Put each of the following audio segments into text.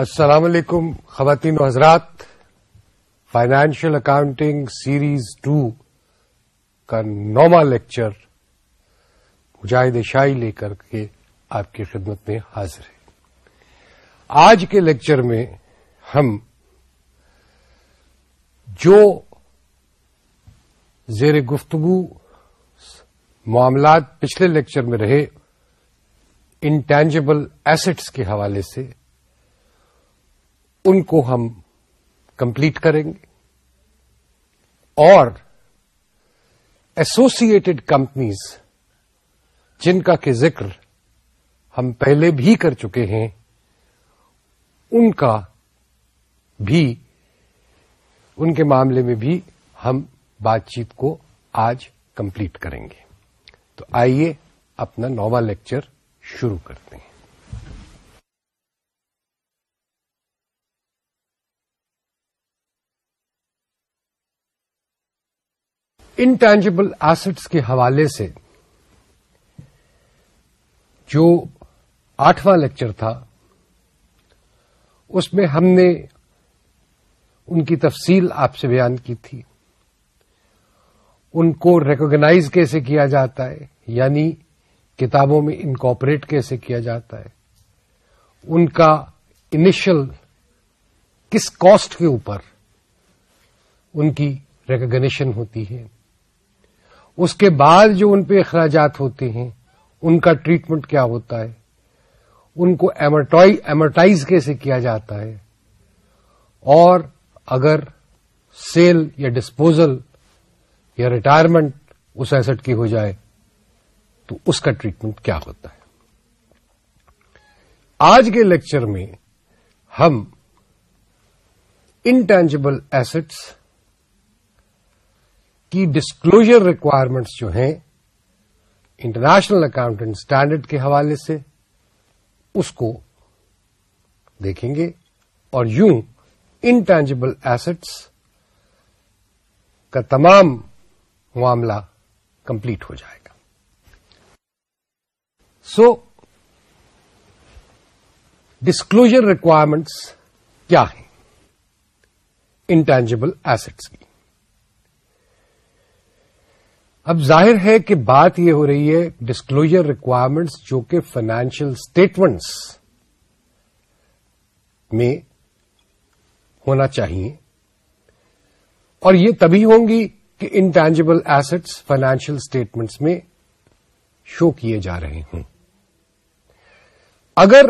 السلام علیکم، خواتین و حضرات. فائنینشیل اکاؤنٹنگ سیریز ٹو کا نواں لیکچر مجاہد شاہی لے کر کے آپ کی خدمت میں حاضر ہے۔ آج کے لیکچر میں ہم جو زیر گفتگو معاملات پچھلے لیکچر میں رہے انٹینجبل ایسٹس کے حوالے سے ان کو ہم کمپلیٹ کریں گے اور ایسوسیٹڈ کمپنیز جن کا کہ ذکر ہم پہلے بھی کر چکے ہیں، ان کا بھی، ان کے معاملے میں بھی ہم بات چیت کو آج کمپلیٹ کریں گے۔ تو آئیے اپنا نواں لیکچر شروع کرتے ہیں۔ انٹینجبل ایسٹس کے حوالے سے جو آٹھواں لیکچر تھا، اس میں ہم نے ان کی تفصیل آپ سے بیان کی تھی۔ ان کو ریکوگنائز کیسے کیا جاتا ہے؟ یعنی کتابوں میں انکوپریٹ کیسے کیا جاتا ہے؟ ان کا انیشل کس کاسٹ کے اوپر ان کی ریکگنیشن ہوتی ہے؟ اس کے بعد جو ان پہ اخراجات ہوتے ہیں، ان کا ٹریٹمنٹ کیا ہوتا ہے؟ ان کو ایمرٹائز کیسے کیا جاتا ہے؟ اور اگر سیل یا ڈسپوزل یا ریٹائرمنٹ اس ایسٹ کی ہو جائے، تو اس کا ٹریٹمنٹ کیا ہوتا ہے؟ آج کے لیکچر میں ہم انٹینجبل ایسٹس کی ڈسکلوجر ریکوائرمنٹس جو ہیں انٹرنیشنل اکاؤنٹنٹ اسٹینڈرڈ کے حوالے سے اس کو دیکھیں گے اور یوں انٹینجبل ایسٹس کا تمام معاملہ کمپلیٹ ہو جائے گا۔ سو ڈسکلوجر ریکوائرمنٹس کیا ہیں؟ انٹینجبل ایسٹس کی۔ اب ظاہر ہے کہ بات یہ ہو رہی ہے ڈسکلوجر ریکوائرمنٹس جو کہ فائنینشیل اسٹیٹمنٹس میں ہونا چاہیے۔ اور یہ تبھی ہوں گی کہ انٹینجبل ایسٹس فائنینشیل اسٹیٹمنٹس میں شو کیے جا رہے ہوں۔ اگر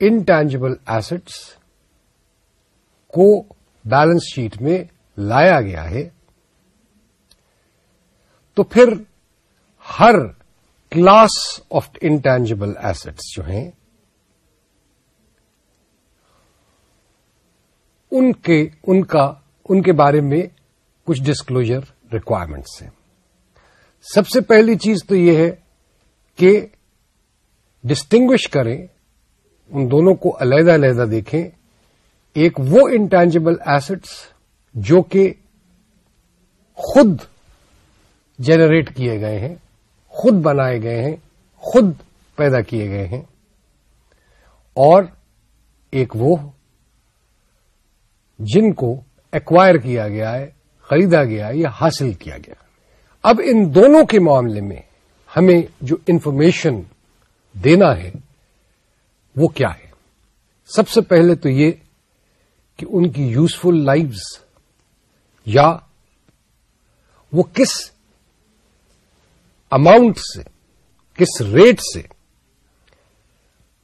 انٹینجبل ایسٹس کو بیلنس شیٹ میں لایا گیا ہے تو پھر ہر کلاس آف انٹینجبل ایسٹس جو ہیں، ان کے، ان کا، ان کے بارے میں کچھ ڈسکلوجر ریکوائرمنٹس ہیں۔ سب سے پہلی چیز تو یہ ہے کہ ڈسٹنگوش کریں، ان دونوں کو علیحدہ علیحدہ دیکھیں۔ ایک وہ انٹینجبل ایسٹس جو کہ خود جنریٹ کیے گئے ہیں، خود بنائے گئے ہیں، خود پیدا کیے گئے ہیں۔ اور ایک وہ جن کو ایکوائر کیا گیا ہے، خریدا گیا ہے، یا حاصل کیا گیا اب ان دونوں کے معاملے میں ہمیں جو انفارمیشن دینا ہے، وہ کیا ہے؟ سب سے پہلے تو یہ کہ ان کی یوزفل لائفز یا وہ کس اماؤنٹ سے، کس ریٹ سے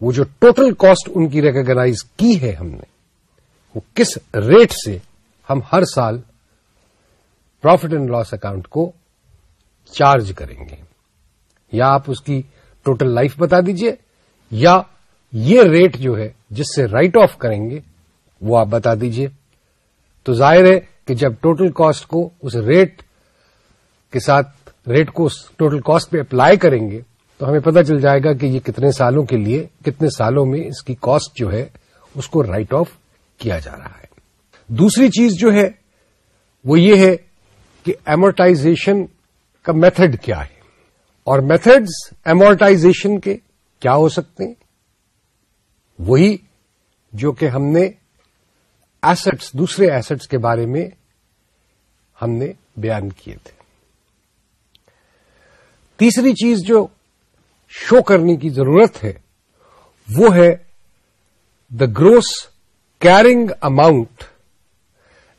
وہ جو ٹوٹل کاسٹ ان کی ریکگنائز کی ہے ہم نے، وہ کس ریٹ سے ہم ہر سال پروفٹ اینڈ لاس اکاؤنٹ کو چارج کریں گے۔ یا آپ اس کی ٹوٹل لائف بتا دیجیے، یا یہ ریٹ جو ہے جس سے رائٹ آف کریں گے، وہ آپ بتا دیجیے۔ تو ظاہر ہے کہ جب ٹوٹل کاسٹ کو اس ریٹ کے ساتھ ریٹ کو ٹوٹل کاسٹ پہ اپلائی کریں گے، تو ہمیں پتہ چل جائے گا کہ یہ کتنے سالوں کے لیے، کتنے سالوں میں اس کی کاسٹ جو ہے، اس کو رائٹ آف کیا جا رہا ہے۔ دوسری چیز جو ہے، وہ یہ ہے کہ ایمورٹائزیشن کا میتھڈ کیا ہے۔ اور میتھڈز ایمورٹائزیشن کے کیا ہو سکتے ہیں؟ وہی جو کہ ہم نے ایسٹس دوسرے ایسٹس کے بارے میں ہم نے بیان کیے تھے۔ تیسری چیز جو شو کرنے کی ضرورت ہے، وہ ہے the gross carrying amount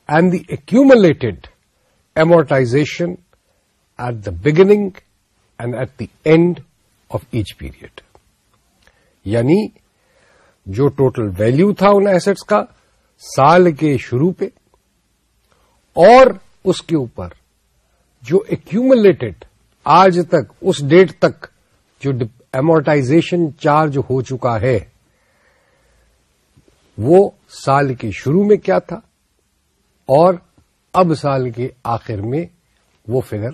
and the accumulated amortisation at the beginning and at the end of each period یعنی جو ٹوٹل ویلو تھا ان ایسٹس کا سال کے شروع پہ اور اس کے اوپر جو ایکوملیٹڈ آج تک، اس ڈیٹ تک جو ایمورٹائزیشن چارج ہو چکا ہے، وہ سال کے شروع میں کیا تھا اور اب سال کے آخر میں وہ فگر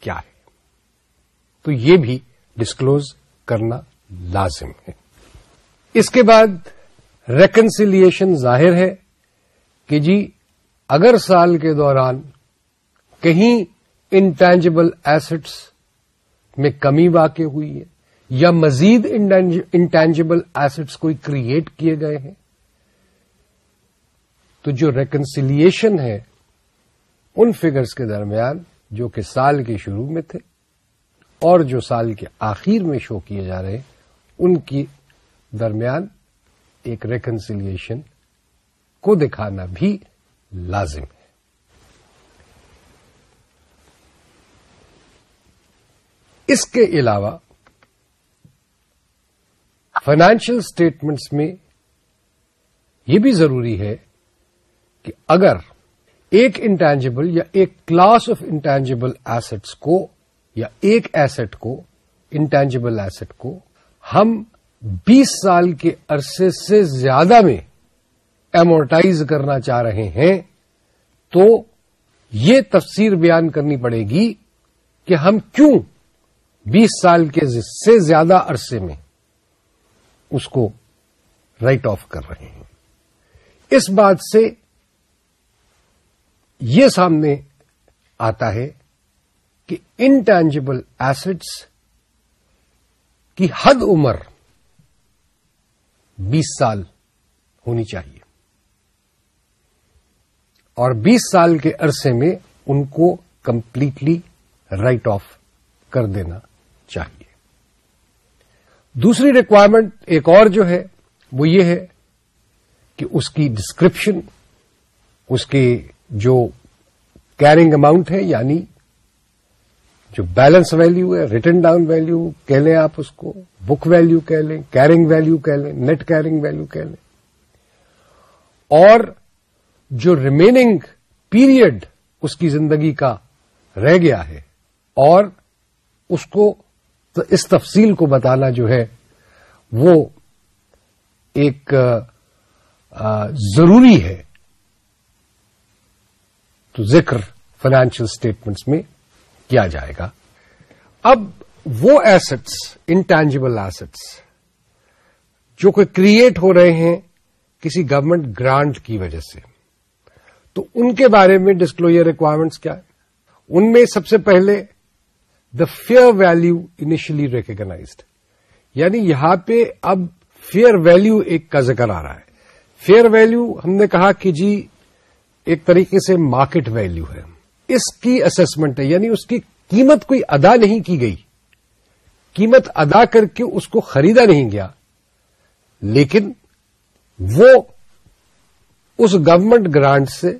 کیا ہے؟ تو یہ بھی ڈسکلوز کرنا لازم ہے۔ اس کے بعد ریکنسیلیشن ظاہر ہے کہ جی اگر سال کے دوران کہیں انٹینجبل ایسٹس میں کمی واقع ہوئی ہے یا مزید انٹینجبل ایسٹس کوئی کریٹ کیے گئے ہیں؟ تو جو ریکنسیلیشن ہے ان فگرز کے درمیان جو کہ سال کے شروع میں تھے اور جو سال کے آخر میں شو کیے جا رہے ہیں، ان کی درمیان ایک ریکنسیلیشن کو دکھانا بھی لازم اس کے علاوہ فائنانشل اسٹیٹمنٹس میں یہ بھی ضروری ہے کہ اگر ایک انٹینجبل یا ایک کلاس آف انٹینجبل ایسٹس کو یا ایک ایسٹ کو انٹینجبل ایسٹ کو ہم بیس سال کے عرصے سے زیادہ میں ایمورٹائز کرنا چاہ رہے ہیں تو یہ تفسیر بیان کرنی پڑے گی کہ ہم کیوں بیس سال کے سے زیادہ عرصے میں اس کو رائٹ آف کر رہے ہیں۔ اس بات سے یہ سامنے آتا ہے کہ انٹینجبل ایسٹس کی حد عمر بیس سال ہونی چاہیے۔ اور بیس سال کے عرصے میں ان کو کمپلیٹلی رائٹ آف کر دینا۔ چاہیے۔ دوسری ریکوائرمنٹ ایک اور جو ہے، وہ یہ ہے کہ اس کی ڈسکرپشن اس کے جو کیرنگ اماؤنٹ ہے یعنی جو بیلنس ویلو ہے ریٹرن ڈاؤن ویلو کہہ لیں آپ اس کو بک ویلو کہہ لیں کیرنگ ویلو کہہ لیں نیٹ کیرنگ ویلو کہہ لیں۔ اور جو ریمیننگ پیریڈ اس کی زندگی کا رہ گیا ہے، اور اس کو تو اس تفصیل کو بتانا جو ہے وہ ایک ضروری ہے تو ذکر فائنینشیل اسٹیٹمنٹس میں کیا جائے گا۔ اب وہ ایسٹس انٹینجبل ایسٹس جو کہ کریٹ ہو رہے ہیں کسی گورنمنٹ گرانٹ کی وجہ سے۔ تو ان کے بارے میں ڈسکلوجر ریکوائرمنٹس کیا ہے؟ ان میں سب سے پہلے the fair value initially recognised یعنی یہاں پہ اب فیئر ویلو ایک کا ذکر آ رہا ہے۔ فیئر ویلو ہم نے کہا کہ جی ایک طریقے سے مارکیٹ ویلو ہے۔ اس کی اسسمنٹ ہے یعنی اس کی قیمت کوئی ادا نہیں کی گئی۔ قیمت ادا کر کے اس کو خریدا نہیں گیا۔ لیکن وہ اس گورنمنٹ گرانٹ سے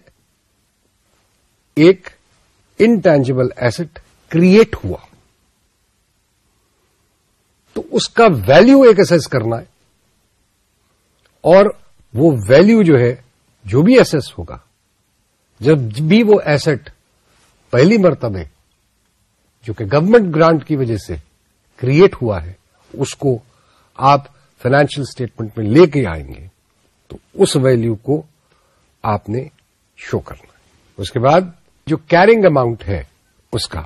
ایک انٹینجبل ایسٹ کریٹ ہوا۔ تو اس کا ویلو ایک اسس کرنا ہے۔ اور وہ ویلو جو ہے، جو بھی ایسس ہوگا، جب بھی وہ ایسٹ پہلی مرتبہ جو کہ گورنمنٹ گرانٹ کی وجہ سے کریٹ ہوا ہے، اس کو آپ فائنینشیل اسٹیٹمنٹ میں لے کے آئیں گے، تو اس ویلو کو آپ نے شو کرنا ہے۔ اس کے بعد جو کیرنگ اماؤنٹ ہے، اس کا۔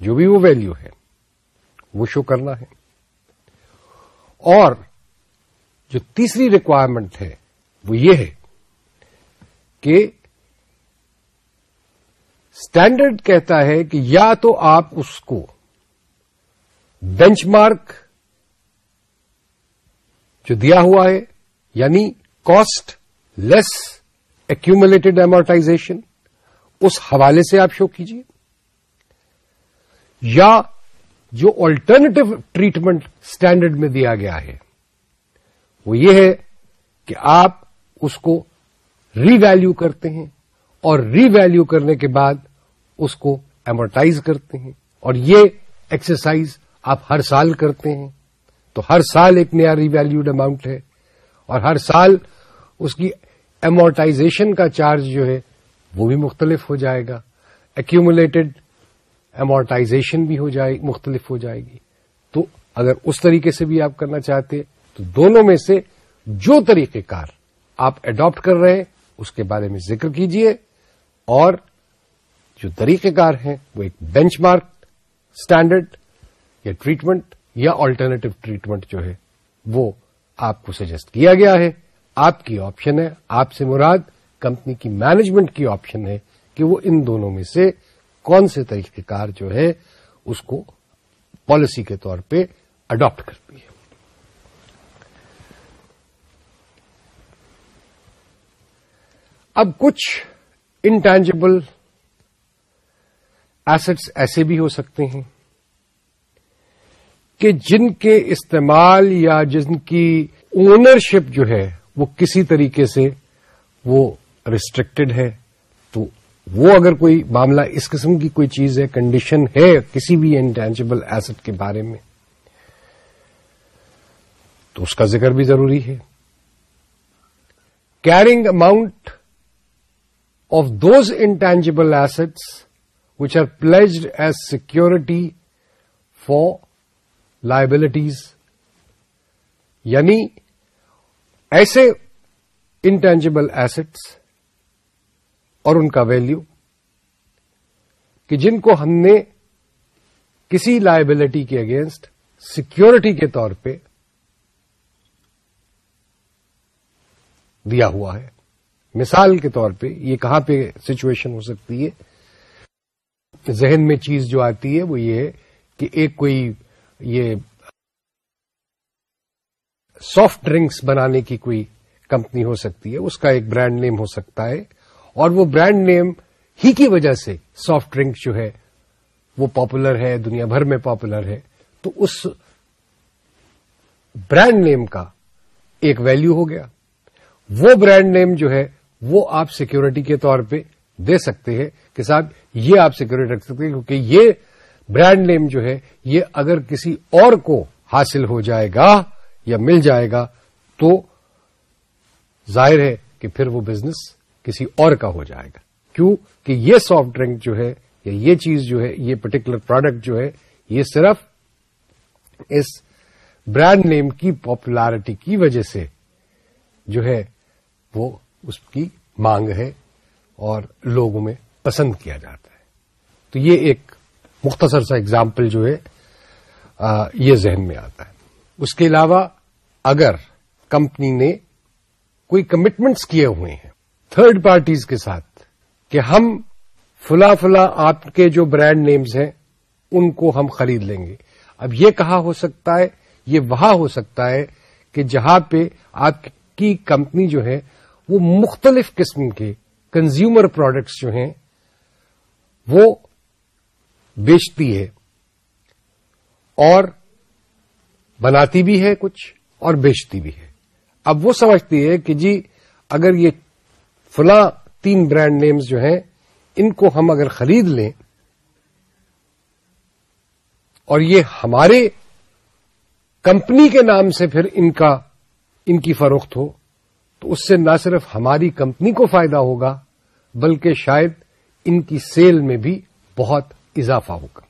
جو بھی وہ ویلو ہے، وہ شو کرنا ہے. اور جو تیسری ریکوائرمنٹ ہے، وہ یہ ہے کہ اسٹینڈرڈ کہتا ہے کہ یا تو آپ اس کو بینچ مارک جو دیا ہوا ہے یعنی کاسٹ لیس ایکومولیٹڈ ایمورٹائزیشن اس حوالے سے آپ شو کیجیے یا جو آلٹرنیٹو ٹریٹمنٹ اسٹینڈرڈ میں دیا گیا ہے، وہ یہ ہے کہ آپ اس کو ری ویلو کرتے ہیں اور ری ویلو کرنے کے بعد اس کو ایمورٹائز کرتے ہیں۔ اور یہ ایکسرسائز آپ ہر سال کرتے ہیں۔ تو ہر سال ایک نیا ری ویلوڈ اماؤنٹ ہے اور ہر سال اس کی ایمورٹائزیشن کا چارج جو ہے وہ بھی مختلف ہو جائے گا۔ ایکومولیٹڈ ایمورٹائزیشن بھی ہو جائے، مختلف ہو جائے گی۔ تو اگر اس طریقے سے بھی آپ کرنا چاہتے، تو دونوں میں سے جو طریقہ کار آپ اڈاپٹ کر رہے ہیں، اس کے بارے میں ذکر کیجیے۔ اور جو طریقہ کار ہیں، وہ ایک بینچ مارک اسٹینڈرڈ یا ٹریٹمنٹ یا آلٹرنیٹو ٹریٹمنٹ جو ہے، وہ آپ کو سجیسٹ کیا گیا ہے۔ آپ کی آپشن ہے، آپ سے مراد کمپنی کی مینجمنٹ کی آپشن ہے کہ وہ ان دونوں میں سے کون سے طریقہ کار جو ہے اس کو پالیسی کے طور پہ اڈاپٹ کرتی ہے۔ اب کچھ انٹینجبل ایسٹس ایسے بھی ہو سکتے ہیں کہ جن کے استعمال یا جن کی اونرشپ جو ہے وہ کسی طریقے سے وہ ریسٹرکٹڈ ہے۔ وہ اگر کوئی معاملہ اس قسم کی کوئی چیز ہے کنڈیشن ہے کسی بھی انٹینجبل ایسٹ کے بارے میں، تو اس کا ذکر بھی ضروری ہے۔ Carrying amount of those intangible assets which are pledged as security for liabilities یعنی ایسے انٹینجبل ایسٹس اور ان کا ویلیو کہ جن کو ہم نے کسی لائبلٹی کے اگینسٹ سیکورٹی کے طور پہ دیا ہوا ہے۔ مثال کے طور پہ یہ کہاں پہ سچویشن ہو سکتی ہے؟ ذہن میں چیز جو آتی ہے وہ یہ ہے کہ ایک کوئی یہ سافٹ ڈرنکس بنانے کی کوئی کمپنی ہو سکتی ہے، اس کا ایک برانڈ نیم ہو سکتا ہے۔ اور وہ برانڈ نیم ہی کی وجہ سے سافٹ ڈرنک جو ہے وہ پاپولر ہے، دنیا بھر میں پاپولر ہے۔ تو اس برانڈ نیم کا ایک ویلو ہو گیا۔ وہ برانڈ نیم جو ہے، وہ آپ سیکورٹی کے طور پہ دے سکتے ہیں کہ صاحب، یہ آپ سیکورٹی رکھ سکتے ہیں کیونکہ یہ برانڈ نیم جو ہے، یہ اگر کسی اور کو حاصل ہو جائے گا یا مل جائے گا تو ظاہر ہے کہ پھر وہ بزنس کسی اور کا ہو جائے گا۔ کیوں؟ کہ یہ سافٹ ڈرنک جو ہے یا یہ چیز جو ہے، یہ پرٹیکولر پروڈکٹ جو ہے، یہ صرف اس برانڈ نیم کی پاپولرٹی کی وجہ سے جو ہے وہ اس کی مانگ ہے اور لوگوں میں پسند کیا جاتا ہے۔ تو یہ ایک مختصر سا اگزامپل جو ہے یہ ذہن میں آتا ہے۔ اس کے علاوہ اگر کمپنی نے کوئی کمٹمنٹس کیے ہوئے ہیں تھرڈ پارٹیز کے ساتھ کہ ہم فلا فلا آپ کے جو برانڈ نیمز ہیں، ان کو ہم خرید لیں گے۔ اب یہ کہا ہو سکتا ہے؟ یہ وہاں ہو سکتا ہے کہ جہاں پہ آپ کی کمپنی جو ہے، وہ مختلف قسم کے کنزیومر پروڈکٹس جو ہیں، وہ بیچتی ہے اور بناتی بھی ہے کچھ اور بیچتی بھی ہے۔ اب وہ سمجھتی ہے کہ جی اگر یہ فلاں تین برانڈ نیمز جو ہیں، ان کو ہم اگر خرید لیں، اور یہ ہمارے کمپنی کے نام سے پھر ان کا، ان کی فروخت ہو، تو اس سے نہ صرف ہماری کمپنی کو فائدہ ہوگا، بلکہ شاید ان کی سیل میں بھی بہت اضافہ ہوگا۔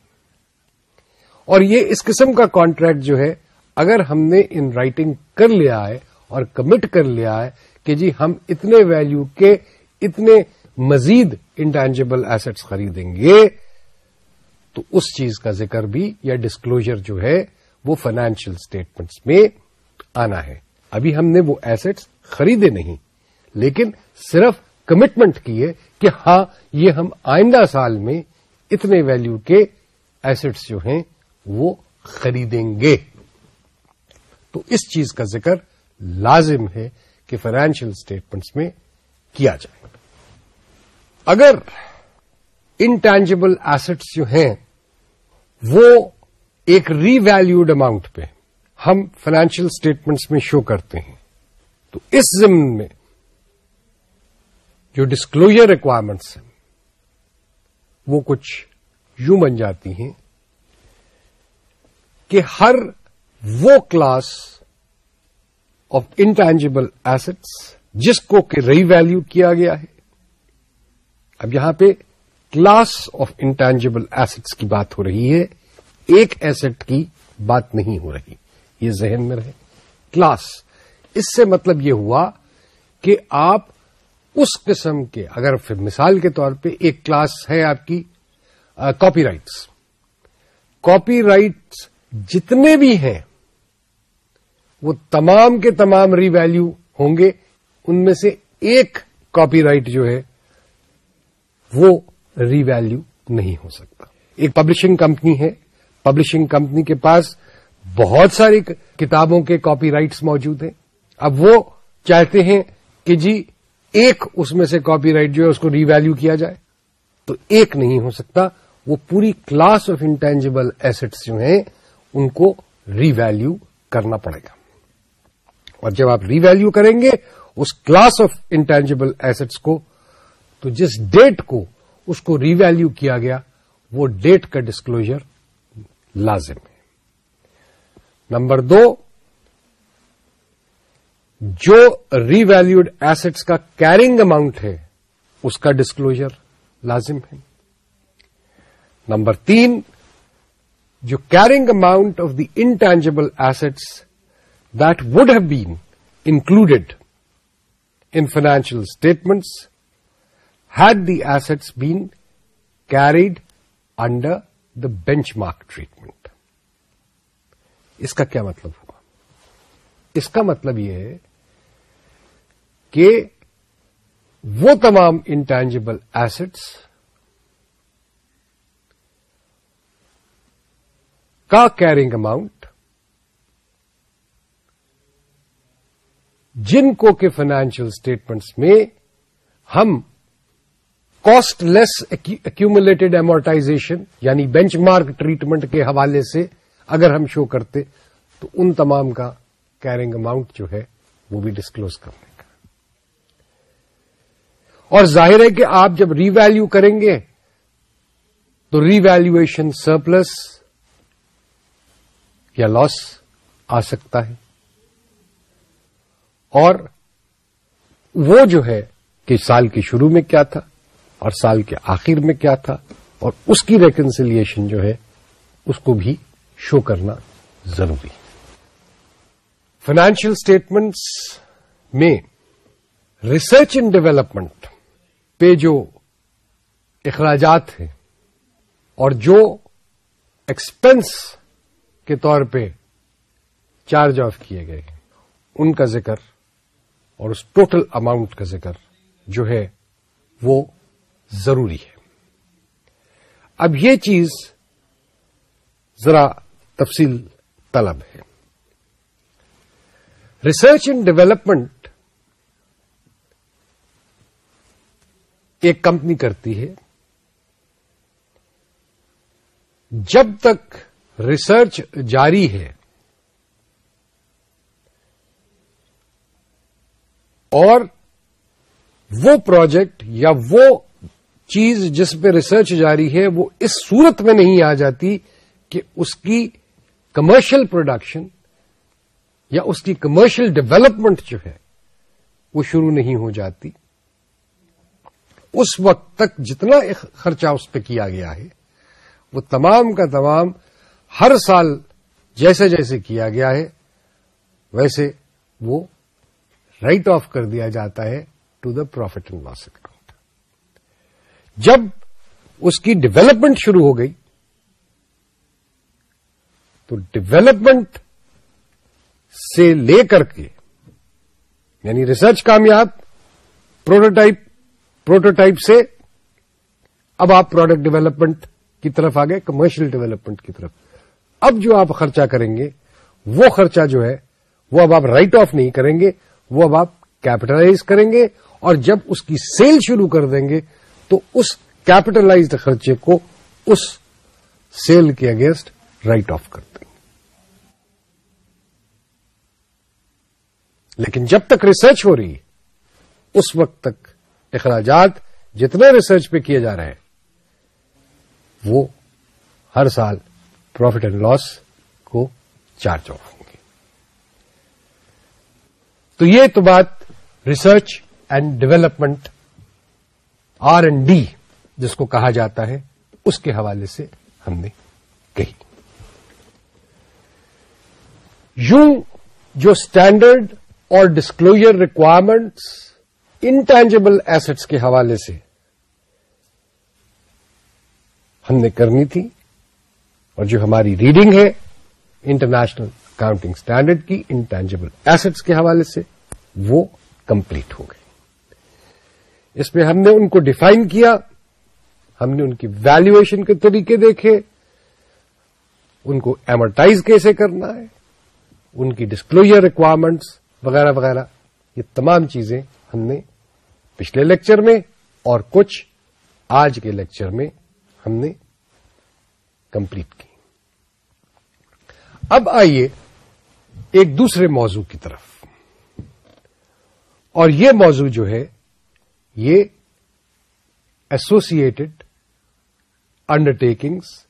اور یہ اس قسم کا کانٹریکٹ جو ہے، اگر ہم نے ان رائٹنگ کر لیا ہے اور کمٹ کر لیا ہے کہ جی ہم اتنے ویلو کے اتنے مزید انٹینجبل ایسٹس خریدیں گے، تو اس چیز کا ذکر بھی یا ڈسکلوجر جو ہے وہ فائنینشیل اسٹیٹمنٹس میں آنا ہے۔ ابھی ہم نے وہ ایسٹس خریدے نہیں، لیکن صرف کمٹمنٹ کی ہے کہ ہاں یہ ہم آئندہ سال میں اتنے ویلو کے ایسٹس جو ہیں وہ خریدیں گے۔ تو اس چیز کا ذکر لازم ہے کے فائنینشیل اسٹیٹمنٹس میں کیا جائے۔ اگر انٹینجبل ایسٹس جو ہیں وہ ایک ری ویلوڈ اماؤنٹ پہ ہم فائنینشیل اسٹیٹمنٹس میں شو کرتے ہیں، تو اس زمن میں جو ڈسکلوجر ریکوائرمنٹس ہیں، وہ کچھ یوں بن جاتی ہیں کہ ہر وہ کلاس آف انٹینجیبل ایسٹس جس کو کہ ری ویلو کیا گیا ہے۔ اب یہاں پہ کلاس آف انٹینجیبل ایسٹس کی بات ہو رہی ہے۔ ایک ایسٹ کی بات نہیں ہو رہی۔ یہ ذہن میں رہے۔ کلاس اس سے مطلب یہ ہوا کہ آپ اس قسم کے، اگر پھر مثال کے طور پہ ایک کلاس ہے آپ کی کاپی رائٹس کاپی رائٹس جتنے بھی ہیں وہ تمام کے تمام ری ویلو ہوں گے۔ ان میں سے ایک کاپی رائٹ جو ہے، وہ ری ویلو نہیں ہو سکتا۔ ایک پبلشنگ کمپنی ہے۔ پبلشنگ کمپنی کے پاس بہت ساری کتابوں کے کاپی رائٹس موجود ہیں۔ اب وہ چاہتے ہیں کہ جی ایک اس میں سے کاپی رائٹ جو ہے، اس کو ری ویلو کیا جائے۔ تو ایک نہیں ہو سکتا۔ وہ پوری کلاس آف انٹینجیبل ایسٹس جو ہیں، ان کو ری ویلو کرنا پڑے گا۔ اور جب آپ ری ویلو کریں گے اس کلاس آف انٹینجیبل ایسٹس کو، تو جس ڈیٹ کو اس کو ری ویلو کیا گیا، وہ ڈیٹ کا ڈسکلوجر لازم ہے۔ نمبر دو، جو ری ویلوڈ ایسٹس کا کیرنگ اماؤنٹ ہے، اس کا ڈسکلوجر لازم ہے۔ نمبر تین، جو carrying amount of the intangible assets that would have been included in financial statements had the assets been carried under the benchmark treatment اس کا کیا مطلب ہوا اس کا مطلب یہ ہے کہ وہ تمام انٹینجیبل ایسٹس کا کیرنگ اماؤنٹ جن کو کہ فائنینشیل اسٹیٹمنٹس میں ہم کاسٹ لیس ایکومولیٹڈ ایمورٹائزیشن یعنی بینچ مارک ٹریٹمنٹ کے حوالے سے اگر ہم شو کرتے، تو ان تمام کا کیرنگ اماؤنٹ جو ہے وہ بھی ڈسکلوز کرنے کا۔ اور ظاہر ہے کہ آپ جب ری ویلو کریں گے، تو ری ویلویشن سرپلس یا لاس آ سکتا ہے۔ اور وہ جو ہے کہ سال کے شروع میں کیا تھا اور سال کے آخر میں کیا تھا اور اس کی ریکنسیلیشن جو ہے اس کو بھی شو کرنا ضروری فائنینشیل اسٹیٹمنٹس میں ریسرچ اینڈ ڈیولپمنٹ پہ جو اخراجات ہیں اور جو ایکسپینس کے طور پہ چارج آف کیے گئے ان کا ذکر اور اس ٹوٹل اماؤنٹ کا ذکر جو ہے وہ ضروری ہے۔ اب یہ چیز ذرا تفصیل طلب ہے۔ ریسرچ اینڈ ڈیولپمنٹ ایک کمپنی کرتی ہے۔ جب تک ریسرچ جاری ہے اور وہ پروجیکٹ یا وہ چیز جس پہ ریسرچ جاری ہے وہ اس صورت میں نہیں آ جاتی کہ اس کی کمرشل پروڈکشن یا اس کی کمرشل ڈیولپمنٹ جو ہے وہ شروع نہیں ہو جاتی۔ اس وقت تک جتنا خرچہ اس پہ کیا گیا ہے، وہ تمام کا تمام ہر سال جیسے جیسے کیا گیا ہے، ویسے وہ رائٹ آف کر دیا جاتا ہے to the profit and loss account. جب اس کی ڈویلپمنٹ شروع ہو گئی، تو ڈویلپمنٹ سے لے کر کے یعنی ریسرچ کامیاب، پروٹوٹائپ پروٹوٹائپ سے، اب آپ پروڈکٹ ڈیولپمنٹ کی طرف آ گئے کمرشل ڈیولپمنٹ کی طرف۔ اب جو آپ خرچہ کریں گے، وہ خرچہ جو ہے، وہ اب آپ رائٹ آف نہیں کریں گے وہ اب آپ کیپٹلائز کریں گے اور جب اس کی سیل شروع کر دیں گے تو اس کیپٹلائزڈ خرچے کو اس سیل کے اگینسٹ رائٹ آف کر دیں گے۔ لیکن جب تک ریسرچ ہو رہی ہے، اس وقت تک اخراجات جتنے ریسرچ پہ کیے جا رہے ہیں، وہ ہر سال پروفٹ اینڈ لاس کو چارج آف ہوں تو یہ تو بات research and development R and D جس کو کہا جاتا ہے، اس کے حوالے سے ہم نے کہی۔ یوں جو اسٹینڈرڈ اور ڈسکلوجر ریکوائرمنٹس انٹینجبل ایسٹس کے حوالے سے ہم نے کرنی تھی اور جو ہماری ریڈنگ ہے انٹرنیشنل اکاؤنٹنگ اسٹینڈرڈ کی انٹینجبل ایسٹس کے حوالے سے وہ کمپلیٹ ہو گئی۔ اس میں ہم نے ان کو ڈیفائن کیا، ہم نے ان کی ویلویشن کے طریقے دیکھے، ان کو ایمرٹائز کیسے کرنا ہے، ان کی ڈسکلوجر ریکوائرمنٹس وغیرہ وغیرہ، یہ تمام چیزیں ہم نے پچھلے لیکچر میں اور کچھ آج کے لیکچر میں ہم نے کمپلیٹ کی۔ اب آئیے ایک دوسرے موضوع کی طرف۔ اور یہ موضوع جو ہے، یہ ایسوسیٹڈ انڈرٹیکنگس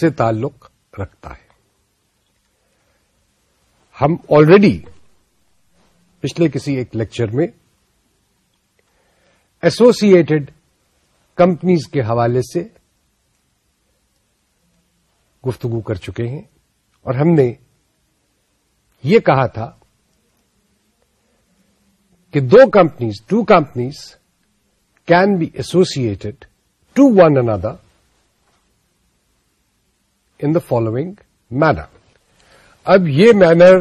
سے تعلق رکھتا ہے۔ ہم آلریڈی پچھلے کسی ایک لیکچر میں ایسوسیٹڈ کمپنیز کے حوالے سے گفتگو کر چکے ہیں اور ہم نے یہ کہا تھا کہ دو companies two companies can be associated to one under in the following manner اب یہ مینر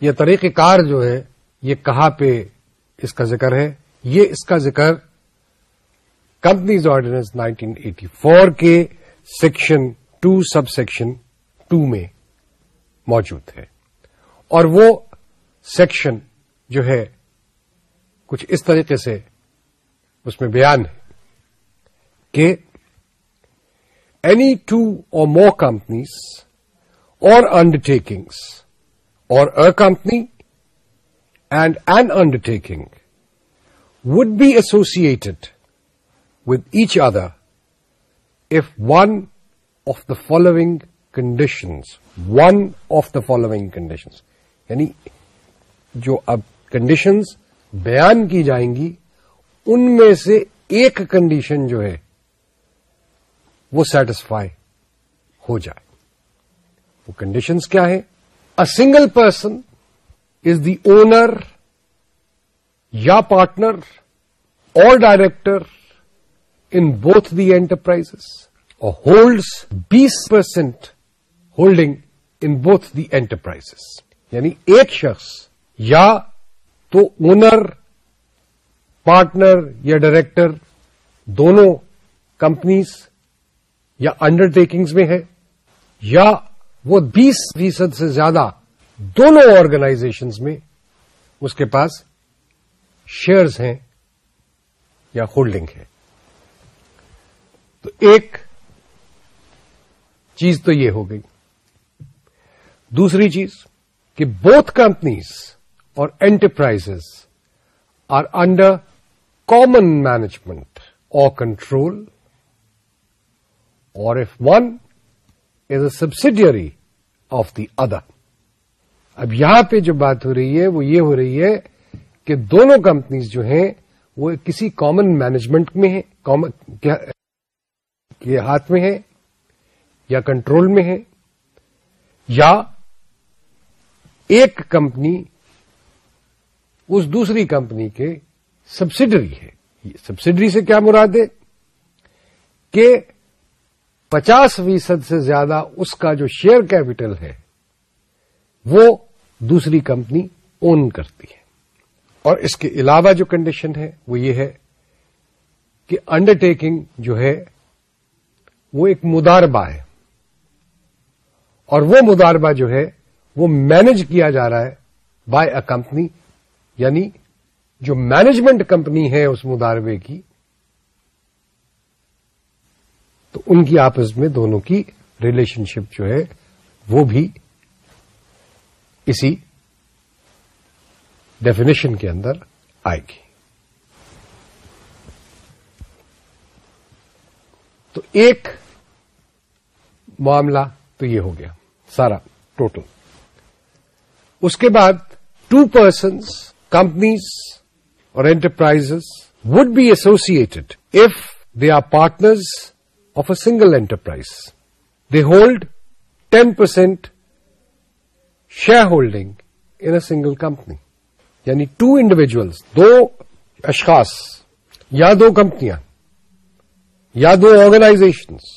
یہ طریقہ کار جو ہے، یہ کہاں پہ اس کا ذکر ہے؟ یہ اس کا ذکر کمپنیز آرڈیننس 1984 کے section two subsection two میں موجود ہے۔ اور وہ سیکشن جو ہے کچھ اس طریقے سے اس میں بیان ہے کہ اینی ٹو اور مور کمپنیز اور انڈرٹیکنگس اور a company and an undertaking would be associated with each other if one of the following conditions, one of the following conditions, یعنی جو اب کنڈیشنز بیان کی جائیں گی، ان میں سے ایک کنڈیشن جو ہے، وہ سیٹسفائی ہو جائے۔ وہ کنڈیشنز کیا ہے a single person is the owner یا پارٹنر اور director in both the enterprises. Or holds 20% holding in both the enterprises. یعنی ایک شخص یا تو اونر، پارٹنر یا ڈائریکٹر، دونوں کمپنیز یا انڈر ٹیکنگز میں ہے یا وہ بیس فیصد سے زیادہ دونوں آرگنائزیشنز میں اس کے پاس شیئرز ہیں یا ہولڈنگ ہے تو ایک چیز تو یہ ہو گئی۔ دوسری چیز کہ بوتھ کمپنیز اور enterprise are under common management اور کنٹرول اور if one is a subsidiary of the other اب یہاں پہ جو بات ہو رہی ہے وہ یہ ہو رہی ہے کہ دونوں کمپنیز جو ہیں وہ کسی کامن مینجمنٹ میں ہیں کے ہاتھ میں ہے یا کنٹرول میں ہے یا ایک کمپنی اس دوسری کمپنی کے سبسڈری ہے۔ سبسڈری سے کیا مراد ہے؟ کہ پچاس فیصد سے زیادہ اس کا جو شیئر کیپٹل ہے، وہ دوسری کمپنی اون کرتی ہے۔ اور اس کے علاوہ جو کنڈیشن ہے، وہ یہ ہے کہ انڈر ٹیکنگ جو ہے، وہ ایک مداربہ ہے۔ اور وہ مداربہ جو ہے وہ مینج کیا جا رہا ہے بائی اے کمپنی یعنی جو مینجمنٹ کمپنی ہے اس مداربے کی، تو ان کی آپس میں دونوں کی ریلیشن شپ جو ہے وہ بھی اسی ڈیفینیشن کے اندر آئے گی۔ تو ایک معاملہ تو یہ ہو گیا، سارا ٹوٹل اس کے بعد two persons companies or enterprise would be associated if they are partners of a single enterprise they hold ten percent share holding in a single company یعنی ٹو انڈیویجلس دو اشخاص یا دو کمپنیاں یا دو آرگنائزیشنس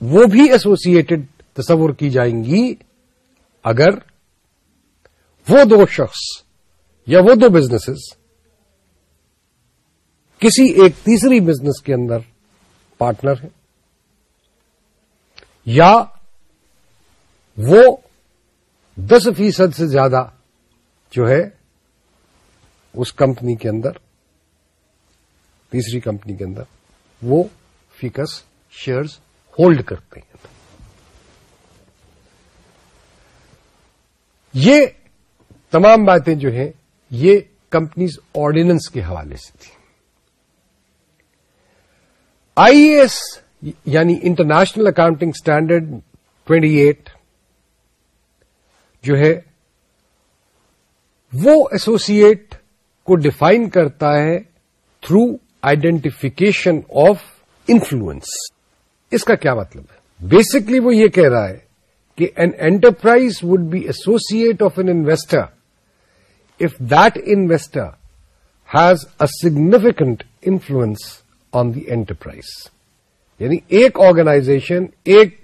وہ بھی ایسوسیٹڈ تصور کی جائیں گی اگر وہ دو شخص یا وہ دو بزنسز کسی ایک تیسری بزنس کے اندر پارٹنر ہیں، یا وہ دس فیصد سے زیادہ جو ہے اس کمپنی کے اندر، تیسری کمپنی کے اندر وہ فیکس شیئرز ہولڈ کرتے ہیں۔ یہ تمام باتیں جو ہیں، یہ کمپنیز آرڈیننس کے حوالے سے تھی۔ آئی ایس یعنی international accounting standard twenty eight, جو ہے، وہ ایسوسیٹ کو ڈیفائن کرتا ہے تھرو آئیڈینٹیفیکیشن آف انفلوئنس۔ اس کا کیا مطلب ہے؟ بیسکلی وہ یہ کہہ رہا ہے کہ an enterprise would be associate of an investor if that investor has a significant influence on the enterprise یعنی ایک آرگنائزیشن ایک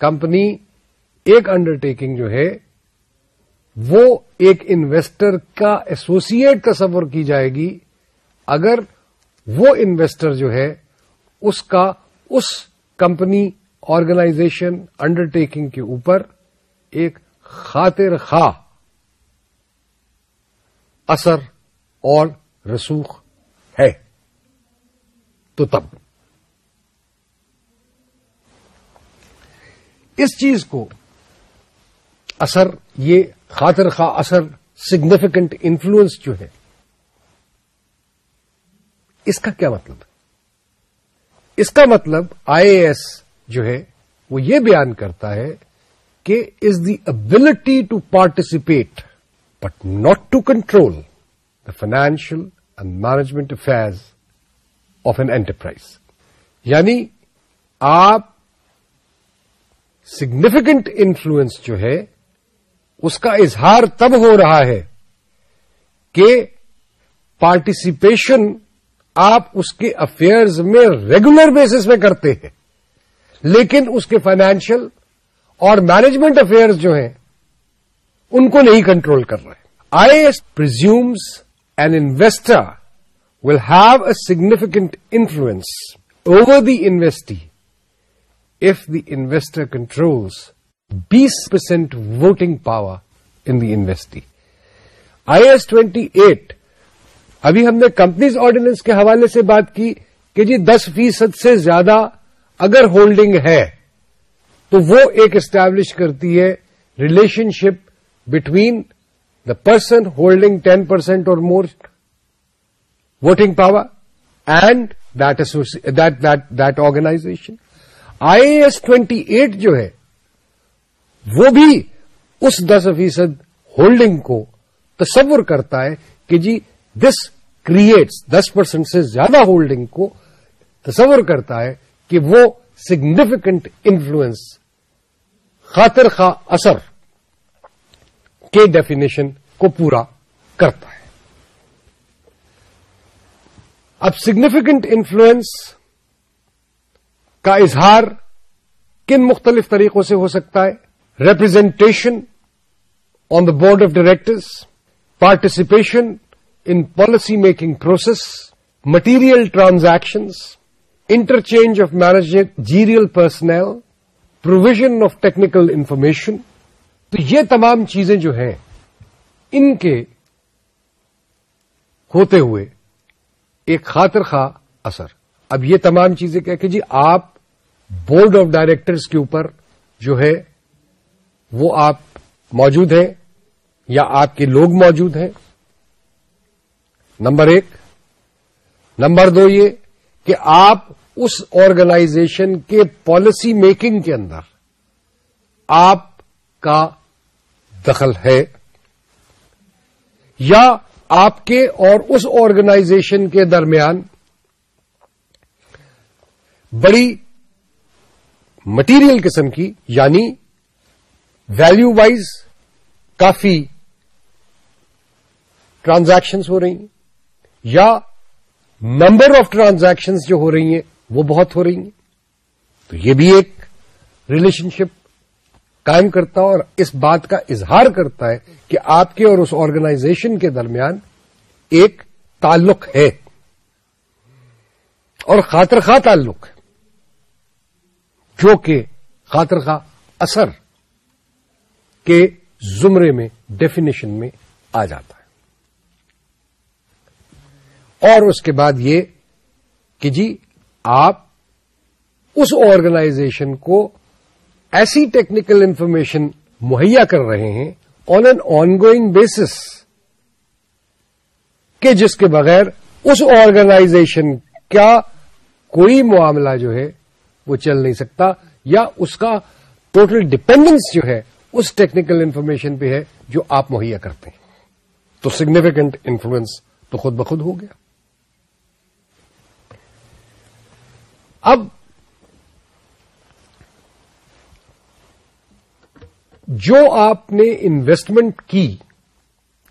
کمپنی، ایک انڈرٹیکنگ جو ہے، وہ ایک انویسٹر کا ایسوسیٹ تصور کی جائے گی۔ اگر وہ انویسٹر جو ہے، اس کا، اس کمپنی آرگنائزیشن انڈرٹیکنگ کے اوپر ایک خاطر خواہ اثر اور رسوخ ہے۔ تو تب۔ اس چیز کو اثر، یہ خاطر خواہ اثر سگنیفیکنٹ انفلوئنس جو ہے، اس کا کیا مطلب؟ ہے اس کا مطلب آئی اے ایس جو ہے وہ یہ بیان کرتا ہے کہ is the ability to participate but not to control the financial and management affairs of an enterprise یعنی آپ سگنیفیکنٹ انفلوئنس جو ہے اس کا اظہار تب ہو رہا ہے کہ پارٹیسپیشن آپ اس کے افیئرز میں ریگولر بیسس میں کرتے ہیں۔ لیکن اس کے فائنینشیل اور مینجمنٹ افیئرز جو ہیں، ان کو نہیں کنٹرول کر رہے۔ I S presumes an investor will have a significant influence over the investee if the investor controls base percent voting power in the investee I S twenty eight ابھی ہم نے companies ordinance کے حوالے سے بات کی کہ جی دس فیصد سے زیادہ اگر ہولڈنگ ہے تو وہ ایک اسٹیبلش کرتی ہے relationship between the person holding ten percent or more voting power and that organisation. I A S twenty eight جو ہے، وہ بھی اس دس فیصد ہولڈنگ کو تصور کرتا ہے کہ جی دس کریٹس، دس پرسینٹ سے زیادہ ہولڈنگ کو تصور کرتا ہے کہ وہ سگنیفیکنٹ انفلوئنس خاطر خواہ اثر کے ڈیفینیشن کو پورا کرتا ہے۔ اب سگنیفیکنٹ انفلوئنس کا اظہار کن مختلف طریقوں سے ہو سکتا ہے؟ Representation on the board of directors participation in policy making process material transactions interchange of managerial personnel, provision of technical information, تو یہ تمام چیزیں جو ہیں، ان کے ہوتے ہوئے ایک خاطر خواہ اثر۔ اب یہ تمام چیزیں کہہ کہ جی آپ بورڈ آف ڈائریکٹرز کے اوپر جو ہے، وہ آپ موجود ہیں یا آپ کے لوگ موجود ہیں۔ نمبر ایک۔ نمبر دو یہ کہ آپ اس آرگنائزیشن کے پالیسی میکنگ کے اندر آپ کا دخل ہے یا آپ کے اور اس آرگنائزیشن کے درمیان بڑی مٹیریل قسم کی یعنی ویلو وائز کافی ٹرانزیکشنز ہو رہی ہیں یا نمبر آف ٹرانزیکشنز جو ہو رہی ہیں وہ بہت ہو رہی ہیں۔ تو یہ بھی ایک ریلیشن شپ قائم کرتا اور اس بات کا اظہار کرتا ہے کہ آپ کے اور اس آرگنائزیشن کے درمیان ایک تعلق ہے۔ اور خاطر خواہ تعلق ہے۔ جو کہ خاطر خواہ اثر کے زمرے میں ڈیفینیشن میں آ جاتا ہے۔ اور اس کے بعد یہ کہ جی آپ اس آرگنائزیشن کو ایسی ٹیکنیکل انفارمیشن مہیا کر رہے ہیں on an ongoing basis کہ جس کے بغیر اس آرگنائزیشن کا کوئی معاملہ جو ہے وہ چل نہیں سکتا یا اس کا ٹوٹل ڈپینڈنس جو ہے اس ٹیکنیکل انفارمیشن پہ ہے جو آپ مہیا کرتے ہیں تو سگنیفیکنٹ انفلوئنس تو خود بخود ہو گیا۔ اب جو آپ نے انویسٹمنٹ کی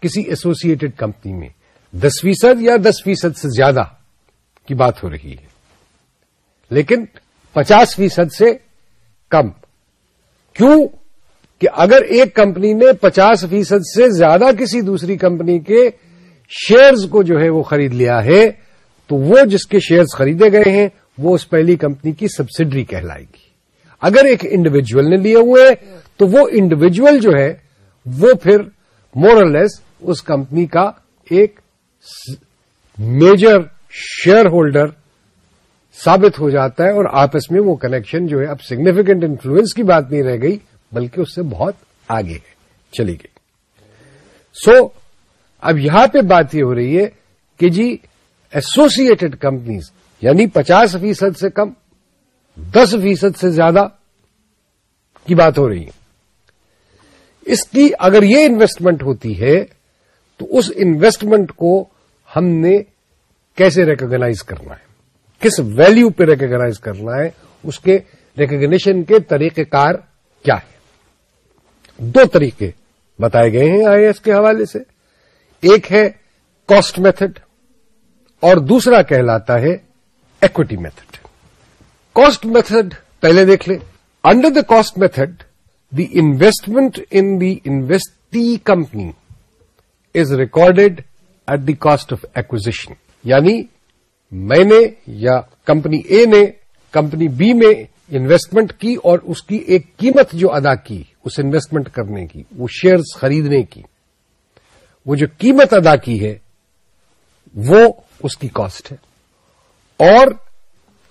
کسی ایسوسیٹڈ کمپنی میں، دس فیصد یا دس فیصد سے زیادہ کی بات ہو رہی ہے، لیکن پچاس فیصد سے کم۔ کیوں کہ اگر ایک کمپنی نے پچاس فیصد سے زیادہ کسی دوسری کمپنی کے شیئرز کو جو ہے وہ خرید لیا ہے، تو وہ جس کے شیئرز خریدے گئے ہیں وہ اس پہلی کمپنی کی سبسڈری کہلائے گی۔ اگر ایک انڈیویجل نے لیے ہوئے تو وہ انڈیویجل جو ہے وہ پھر مورلیس اس کمپنی کا ایک میجر شیئر ہولڈر ثابت ہو جاتا ہے اور آپس میں وہ کنیکشن جو ہے اب سگنیفیکنٹ انفلوئنس کی بات نہیں رہ گئی بلکہ اس سے بہت آگے ہے چلی گئی۔ سو so, اب یہاں پہ بات یہ ہو رہی ہے کہ جی ایسوسیٹڈ کمپنیز یعنی پچاس فیصد سے کم، دس فیصد سے زیادہ کی بات ہو رہی ہے۔ اس کی اگر یہ انویسٹمنٹ ہوتی ہے، تو اس انویسٹمنٹ کو ہم نے کیسے ریکگنائز کرنا ہے؟ کس ویلو پہ ریکگنائز کرنا ہے؟ اس کے ریکگنیشن کے طریقہ کار کیا ہے؟ دو طریقے بتائے گئے ہیں آئی ایس کے حوالے سے۔ ایک ہے کاسٹ میتھڈ اور دوسرا کہلاتا ہے ایکوٹی میتھڈ کاسٹ میتھڈ پہلے دیکھ لیں under the cost method the investment in the investee company is recorded at the cost of acquisition یعنی میں نے یا کمپنی اے نے کمپنی بی میں انویسٹمنٹ کی اور اس کی ایک قیمت جو ادا کی اس انویسٹمنٹ کرنے کی وہ شیئرز خریدنے کی وہ جو قیمت ادا کی ہے وہ اس کی کاسٹ ہے اور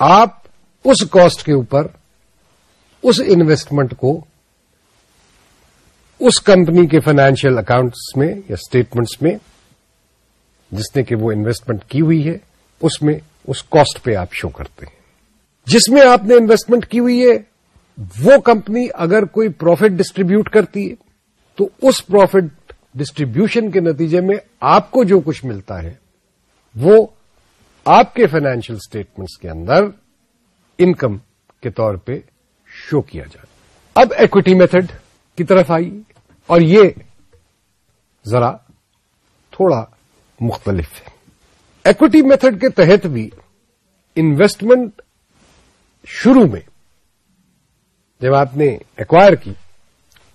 آپ اس کاسٹ کے اوپر اس انویسٹمنٹ کو اس کمپنی کے فائنینشیل اکاؤنٹس میں یا اسٹیٹمنٹس میں جس نے کہ وہ انویسٹمنٹ کی ہوئی ہے، اس میں اس کاسٹ پہ آپ شو کرتے ہیں۔ جس میں آپ نے انویسٹمنٹ کی ہوئی ہے، وہ کمپنی اگر کوئی پروفٹ ڈسٹریبیوٹ کرتی ہے، تو اس پروفٹ ڈسٹریبیوشن کے نتیجے میں آپ کو جو کچھ ملتا ہے، وہ آپ کے فائنینشیل اسٹیٹمنٹس کے اندر انکم کے طور پہ شو کیا جائے۔ اب ایکوٹی میتھڈ کی طرف آئی اور یہ ذرا تھوڑا مختلف ہے۔ ایکوٹی میتھڈ کے تحت بھی انویسٹمنٹ شروع میں جب آپ نے ایکوائر کی،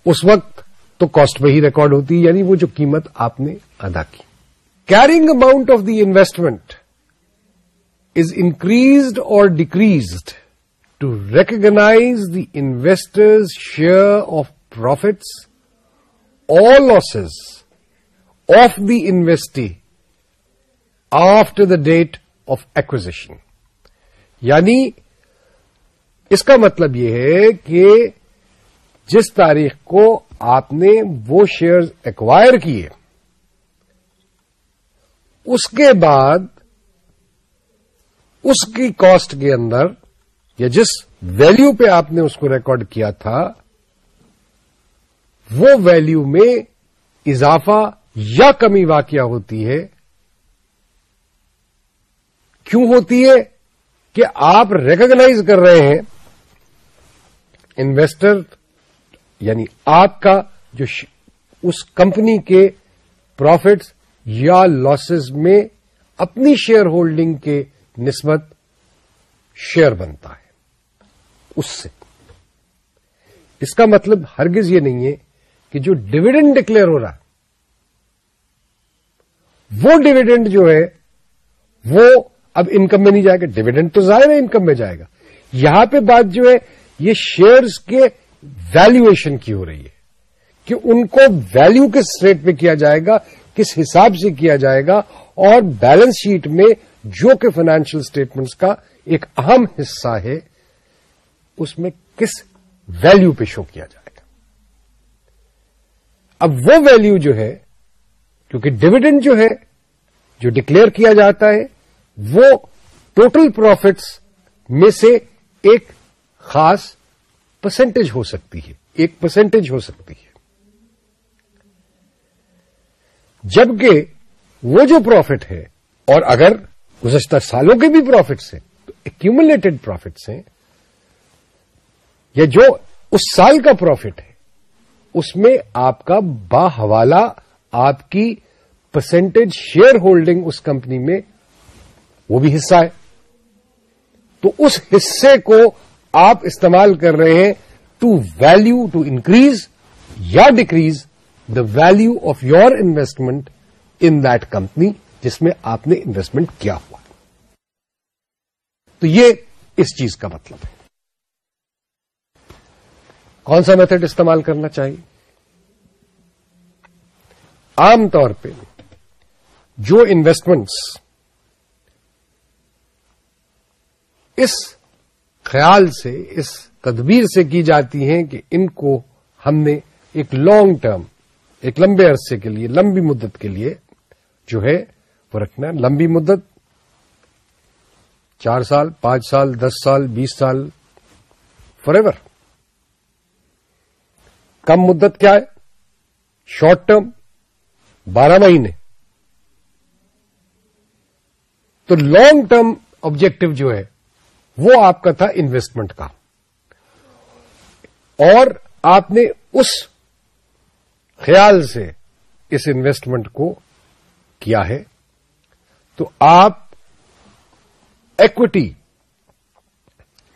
اس وقت تو کاسٹ میں ہی ریکارڈ ہوتی ہے یعنی وہ جو قیمت آپ نے ادا کی۔ Carrying amount of the investment is increased or decreased to recognise the investor's share of profits all losses of the investee after the date of acquisition یعنی اس کا مطلب یہ ہے کہ جس تاریخ کو آپ نے وہ شیئر ایکوائر کیے اس کے بعد اس کی کاسٹ کے اندر یا جس ویلیو پہ آپ نے اس کو ریکارڈ کیا تھا، وہ ویلیو میں اضافہ یا کمی واقع ہوتی ہے۔ کیوں ہوتی ہے؟ کہ آپ ریکگنائز کر رہے ہیں انویسٹر یعنی آپ کا جو اس کمپنی کے پروفٹس یا لاسز میں اپنی شیئر ہولڈنگ کے نسبت شیئر بنتا ہے۔ اس سے۔ اس کا مطلب ہرگز یہ نہیں ہے کہ جو ڈویڈنڈ ڈکلیئر ہو رہا وہ ڈویڈنڈ جو ہے، وہ اب انکم میں نہیں جائے گا۔ ڈویڈنڈ تو ظاہر ہے انکم میں جائے گا۔ یہاں پہ بات جو ہے، یہ شیئرز کے ویلویشن کی ہو رہی ہے۔ کہ ان کو ویلو کس ریٹ پہ کیا جائے گا، کس حساب سے کیا جائے گا، اور بیلنس شیٹ میں جو کہ فائنینشیل اسٹیٹمنٹس کا ایک اہم حصہ ہے، اس میں کس ویلو پہ شو کیا جائے گا؟ اب وہ ویلو جو ہے، کیونکہ ڈویڈنڈ جو ہے، جو ڈکلیئر کیا جاتا ہے، وہ ٹوٹل پروفٹس میں سے ایک خاص پرسنٹیج ہو سکتی ہے، ایک پرسنٹیج ہو سکتی ہے۔ جبکہ وہ جو پروفٹ ہے، اور اگر گزشتہ سالوں کے بھی پروفٹس ہیں، تو ایکومولیٹڈ پروفٹس ہیں۔ یا جو اس سال کا پروفٹ ہے، اس میں آپ کا با حوالہ آپ کی پرسنٹیج شیئر ہولڈنگ اس کمپنی میں وہ بھی حصہ ہے۔ تو اس حصے کو آپ استعمال کر رہے ہیں ٹو ویلو ٹو انکریز یا decrease the value of your investment in that company جس میں آپ نے انویسٹمنٹ کیا ہوا۔ تو یہ اس چیز کا مطلب ہے۔ کون سا میتھڈ استعمال کرنا چاہیے؟ عام طور پہ جو انویسٹمنٹس اس خیال سے، اس تدبیر سے کی جاتی ہیں کہ ان کو ہم نے ایک لانگ ٹرم ایک لمبے عرصے کے لیے، لمبی مدت کے لیے جو ہے وہ رکھنا لمبی مدت، چار سال، پانچ سال، دس سال، بیس سال فار ایور کم مدت کیا ہے؟ شارٹ ٹرم بارہ مہینے۔ تو لانگ ٹرم آبجیکٹو جو ہے، وہ آپ کا تھا انویسٹمنٹ کا۔ اور آپ نے اس خیال سے اس انویسٹمنٹ کو کیا ہے۔ تو آپ ایکوٹی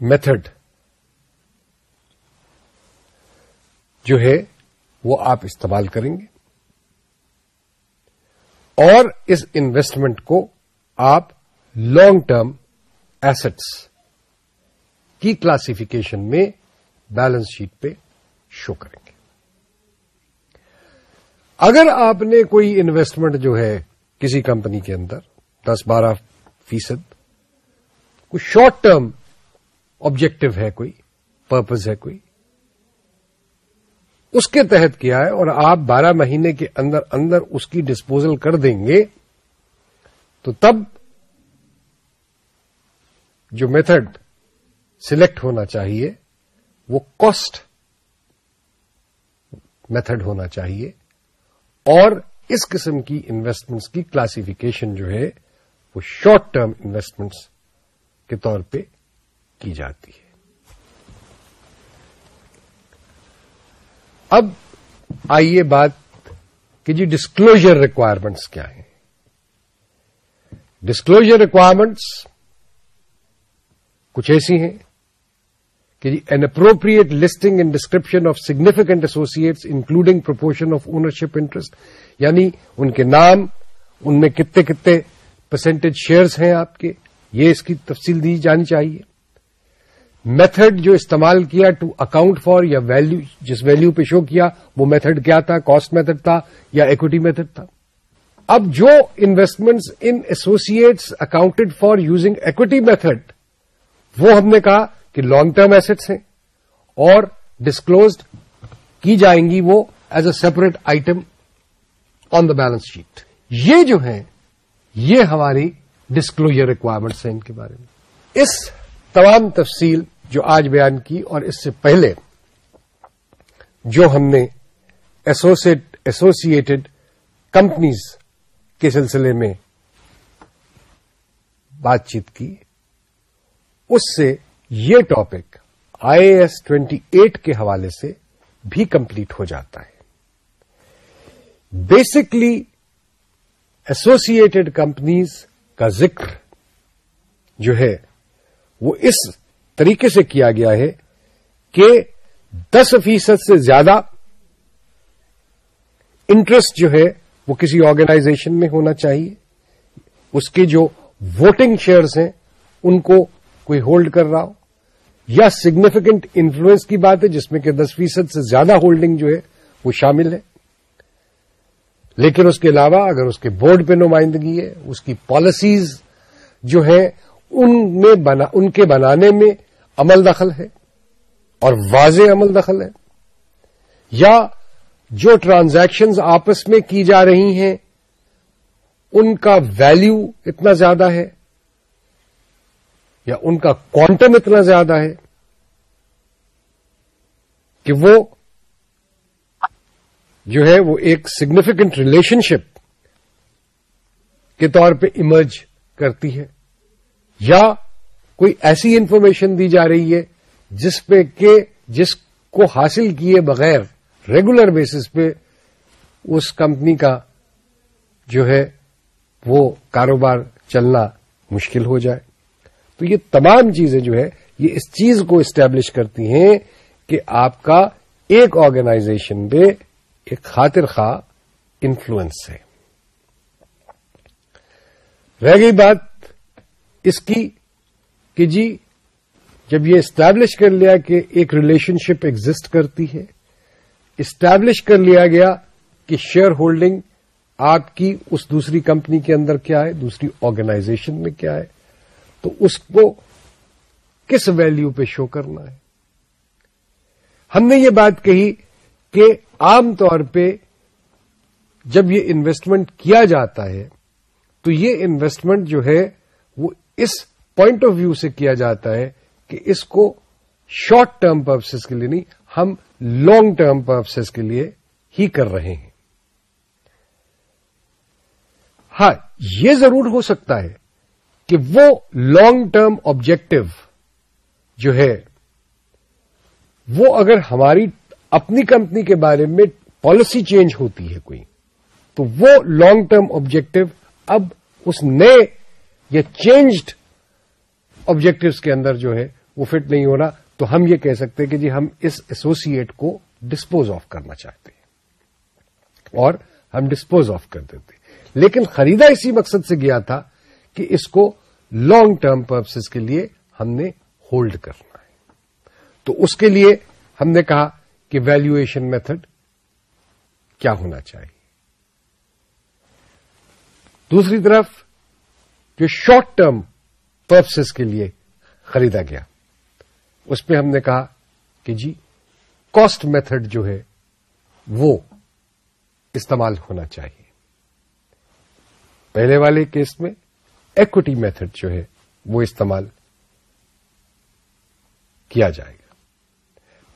میتھڈ جو ہے وہ آپ استعمال کریں گے اور اس انویسٹمنٹ کو آپ لانگ ٹرم ایسٹس کی کلاسیفیکیشن میں بیلنس شیٹ پہ شو کریں گے۔ اگر آپ نے کوئی انویسٹمنٹ جو ہے کسی کمپنی کے اندر دس بارہ فیصد۔ کوئی شارٹ ٹرم آبجیکٹو ہے کوئی پرپز ہے کوئی۔ اس کے تحت کیا ہے، اور آپ بارہ مہینے کے اندر اندر اس کی ڈسپوزل کر دیں گے، تو تب جو میتھڈ سلیکٹ ہونا چاہیے، وہ کاسٹ میتھڈ ہونا چاہیے، اور اس قسم کی انویسٹمنٹس کی کلاسیفیکیشن جو ہے وہ شارٹ ٹرم انویسٹمنٹس کے طور پہ کی جاتی ہے۔ اب آئیے بات کہ جی ڈسکلوجر ریکوائرمنٹس کیا ہیں۔ ڈسکلوجر ریکوائرمنٹس کچھ ایسی ہیں کہ جی an appropriate listing and description of significant associates including proportion of ownership interest یعنی ان کے نام، ان میں کتنے کتنے پرسنٹیج شیئرز ہیں آپ کے، یہ اس کی تفصیل دی جانی چاہیے۔ میتھڈ جو استعمال کیا ٹو اکاؤنٹ فار یا ویلو جس ویلو پہ شو کیا، وہ میتھڈ کیا تھا؟ کاسٹ میتھڈ تھا یا ایکوٹی میتھڈ تھا؟ اب جو investments in associates accounted for using equity method وہ ہم نے کہا کہ لانگ ٹرم ایسٹس ہیں اور ڈسکلوزڈ کی جائیں گی وہ as a separate item on the balance sheet یہ جو ہے یہ ہماری ڈسکلوجر ریکوائرمنٹس ہیں ان کے بارے میں۔ اس تمام تفصیل جو آج بیان کی اور اس سے پہلے جو ہم نے ایسوسیٹڈ کمپنیز کے سلسلے میں بات چیت کی، اس سے یہ topic I A S twenty eight کے حوالے سے بھی کمپلیٹ ہو جاتا ہے۔ بیسکلی ایسوسیٹڈ کمپنیز کا ذکر جو ہے وہ اس طریقے سے کیا گیا ہے کہ دس فیصد سے زیادہ انٹرسٹ جو ہے وہ کسی آرگنائزیشن میں ہونا چاہیے۔ اس کے جو ووٹنگ شیئرز ہیں، ان کو کوئی ہولڈ کر رہا ہو۔ یا سگنیفیکنٹ انفلوئنس کی بات ہے، جس میں کہ دس فیصد سے زیادہ ہولڈنگ جو ہے وہ شامل ہے۔ لیکن اس کے علاوہ اگر اس کے بورڈ پہ نمائندگی ہے، اس کی پالیسیز جو ہے ان میں بنا، ان کے بنانے میں عمل دخل ہے اور واضح عمل دخل ہے۔ یا جو ٹرانزیکشنز آپس میں کی جا رہی ہیں، ان کا ویلیو اتنا زیادہ ہے، یا ان کا کوانٹم اتنا زیادہ ہے کہ وہ جو ہے وہ ایک سگنیفیکنٹ ریلیشن شپ کے طور پہ ایمرج کرتی ہے یا کوئی ایسی انفارمیشن دی جا رہی ہے جس پہ کہ جس کو حاصل کیے بغیر ریگولر بیسس پہ اس کمپنی کا جو ہے وہ کاروبار چلنا مشکل ہو جائے۔ تو یہ تمام چیزیں جو ہے یہ اس چیز کو اسٹیبلش کرتی ہیں کہ آپ کا ایک آرگنائزیشن پہ ایک خاطر خواہ انفلوئنس ہے۔ رہ گئی بات اس کی کہ جی جب یہ اسٹیبلش کر لیا کہ ایک ریلیشن شپ ایگزٹ کرتی ہے اسٹیبلش کر لیا گیا کہ شیئر ہولڈنگ آپ کی اس دوسری کمپنی کے اندر کیا ہے، دوسری آرگنائزیشن میں کیا ہے، تو اس کو کس ویلیو پہ شو کرنا ہے؟ ہم نے یہ بات کہی کہ عام طور پہ جب یہ انویسٹمنٹ کیا جاتا ہے، تو یہ انویسٹمنٹ جو ہے، وہ اس پوائنٹ آف ویو سے کیا جاتا ہے کہ اس کو شارٹ ٹرم پرپسز کے لیے نہیں، ہم لانگ ٹرم پرپسز کے لیے ہی کر رہے ہیں۔ ہاں یہ ضرور ہو سکتا ہے کہ وہ لانگ ٹرم آبجیکٹو جو ہے، وہ اگر ہماری اپنی کمپنی کے بارے میں پالیسی چینج ہوتی ہے کوئی، تو وہ لانگ ٹرم آبجیکٹو اب اس نئے یا چینجڈ آبجیکٹوس کے اندر جو ہے وہ فٹ نہیں ہو رہا، تو ہم یہ کہہ سکتے کہ جی ہم اس ایسوسیٹ کو ڈسپوز آف کرنا چاہتے ہیں۔ اور ہم ڈسپوز آف کر دیتے لیکن خریدا اسی مقصد سے گیا تھا کہ اس کو لانگ ٹرم پرپسز کے لیے ہم نے ہولڈ کرنا ہے۔ تو اس کے لیے ہم نے کہا کہ ویلویشن میتھڈ کیا ہونا چاہیے۔ دوسری طرف جو شارٹ ٹرم پرپسز کے لیے خریدا گیا، اس پہ ہم نے کہا کہ جی کاسٹ میتھڈ جو ہے وہ استعمال ہونا چاہیے۔ پہلے والے کیس میں ایکوٹی میتھڈ جو ہے وہ استعمال کیا جائے گا۔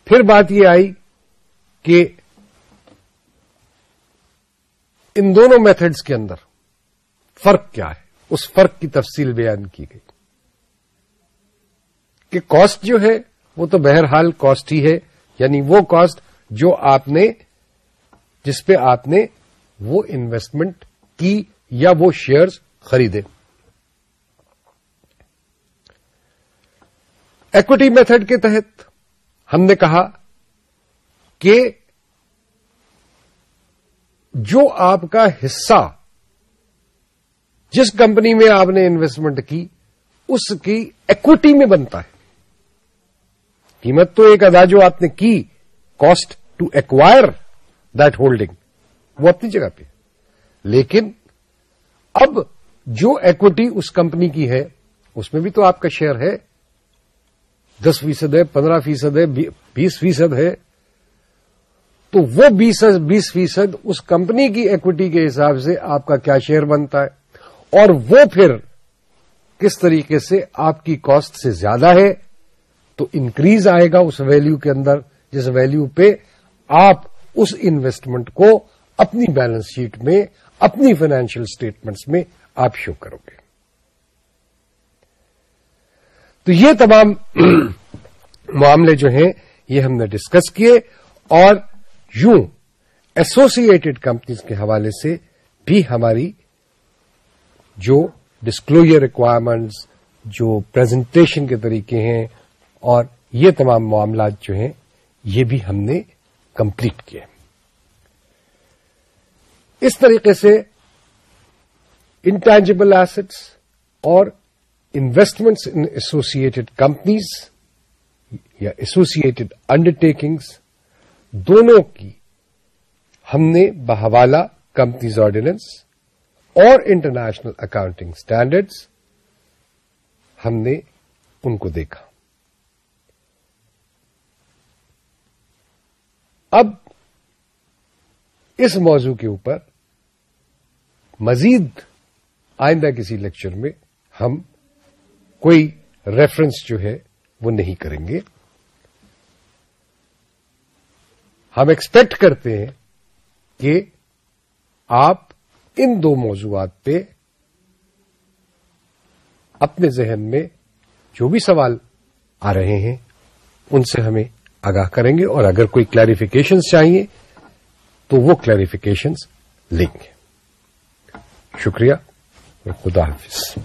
پھر بات یہ آئی کہ ان دونوں میتھڈز کے اندر فرق کیا ہے؟ اس فرق کی تفصیل بیان کی گئی۔ کہ کاسٹ جو ہے، وہ تو بہرحال کاسٹ ہی ہے یعنی وہ کاسٹ جو آپ نے، جس پہ آپ نے وہ انویسٹمنٹ کی یا وہ شیئرز خریدے۔ ایکوٹی میتھڈ کے تحت ہم نے کہا کہ جو آپ کا حصہ جس کمپنی میں آپ نے انویسٹمنٹ کی، اس کی ایکوٹی میں بنتا ہے۔ قیمت تو ایک ادا جو آپ نے کی cost to acquire that holding وہ اپنی جگہ پہ۔ لیکن اب جو ایکوٹی اس کمپنی کی ہے، اس میں بھی تو آپ کا شیئر ہے۔ دس فیصد ہے، پندرہ فیصد ہے بیس فیصد ہے۔ تو وہ بیس بیس فیصد اس کمپنی کی ایکوٹی کے حساب سے آپ کا کیا شیئر بنتا ہے؟ اور وہ پھر کس طریقے سے آپ کی کاسٹ سے زیادہ ہے؟ تو انکریز آئے گا اس ویلو کے اندر، جس ویلو پہ آپ اس انویسٹمنٹ کو اپنی بیلنس شیٹ میں، اپنی فائنینشیل اسٹیٹمنٹس میں آپ شو کرو گے۔ تو یہ تمام معاملے جو ہیں، یہ ہم نے ڈسکس کیے اور یوں ایسوسیٹڈ کمپنیز کے حوالے سے بھی ہماری جو ڈسکلوجر ریکوائرمنٹس جو پریزنٹیشن کے طریقے ہیں اور یہ تمام معاملات جو ہیں، یہ بھی ہم نے کمپلیٹ کیے اس طریقے سے انٹینجبل ایسٹس اور انویسٹمنٹس ان ایسوسیٹڈ کمپنیز یا ایسوسیٹڈ انڈرٹیکنگس دونوں کی ہم نے بحوالہ کمپنیز آرڈیننس اور انٹرنیشنل اکاؤنٹنگ اسٹینڈرڈس ہم نے ان کو دیکھا۔ اب اس موضوع کے اوپر مزید آئندہ کسی لیکچر میں ہم کوئی ریفرنس جو ہے وہ نہیں کریں گے۔ ہم ایکسپیکٹ کرتے ہیں کہ آپ ان دو موضوعات پہ اپنے ذہن میں جو بھی سوال آ رہے ہیں، ان سے ہمیں آگاہ کریں گے اور اگر کوئی کلیریفیکیشنز چاہیے تو وہ کلیریفیکیشنز لیں گے۔ شکریہ خدا حافظ۔